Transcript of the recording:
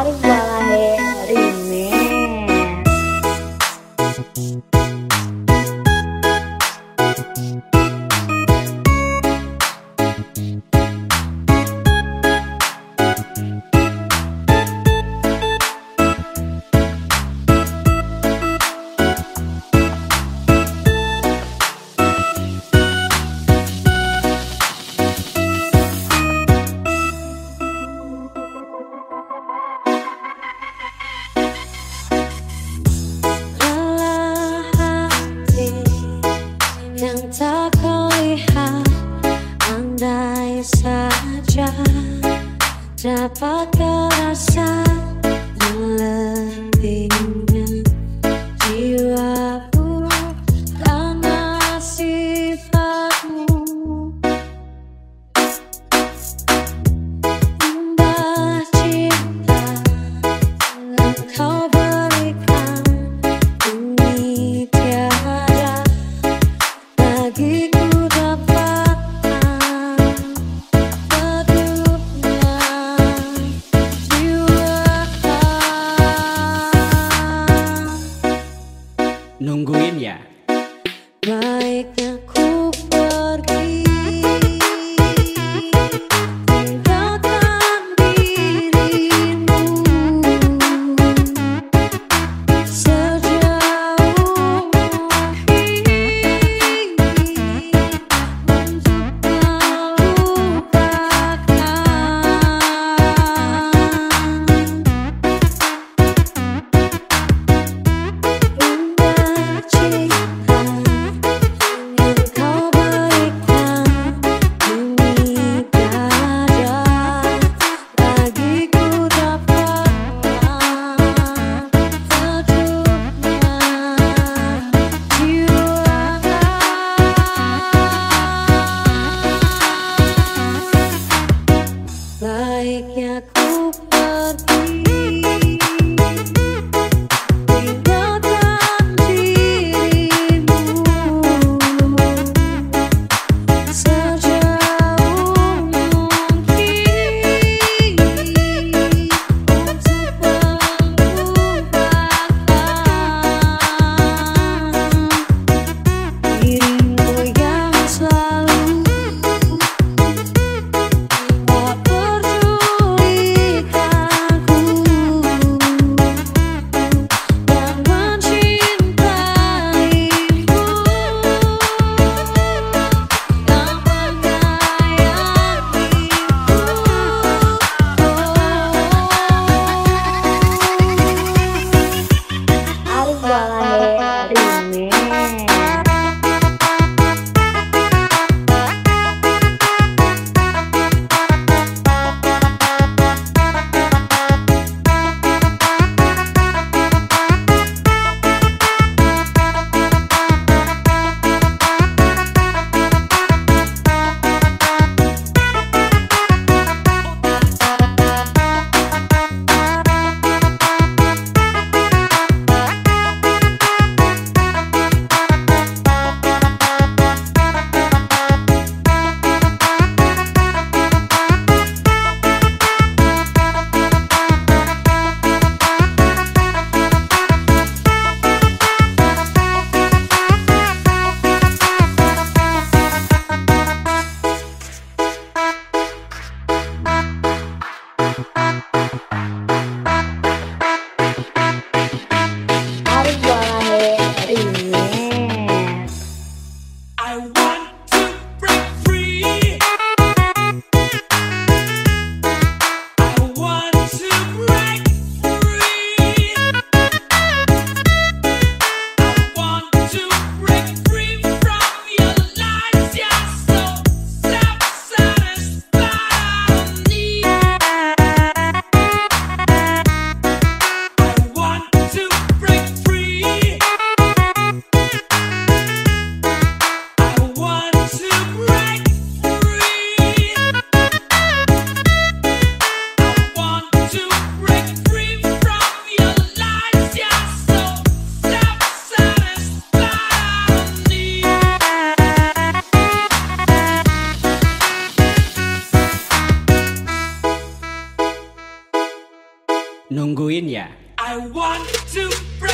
out of while I. Nungguin ya. I want to break.